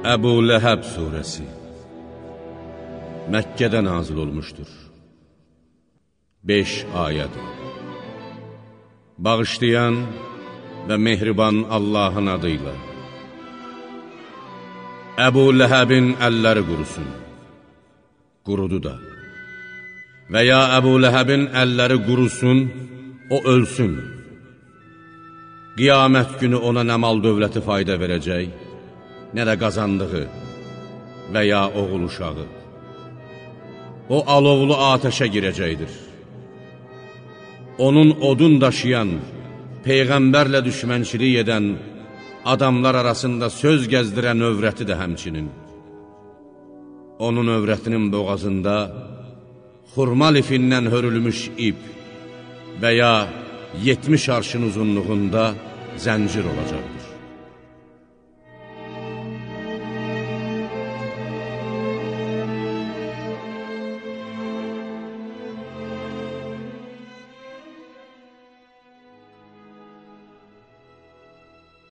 Əbu Ləhəb surəsi. Məkkədə nazil olmuşdur. 5 ayəd Bağışlayan və mehriban Allahın adıyla. Əbu Ləhəbin əlləri qurusun. Qurudu da. Və ya Əbu Ləhəbin əlləri qurusun, o ölsün. Qiyamət günü ona nə mal dövləti fayda verəcək nə də qazandığı və ya oğul uşağı. O alovlu atəşə girəcəkdir. Onun odun daşıyan, Peyğəmbərlə düşmənçilik edən, adamlar arasında söz gəzdirən övrəti də həmçinin. Onun övrətinin boğazında xurma lifindən hörülmüş ip və ya 70 arşın uzunluğunda zəncir olacaqdır.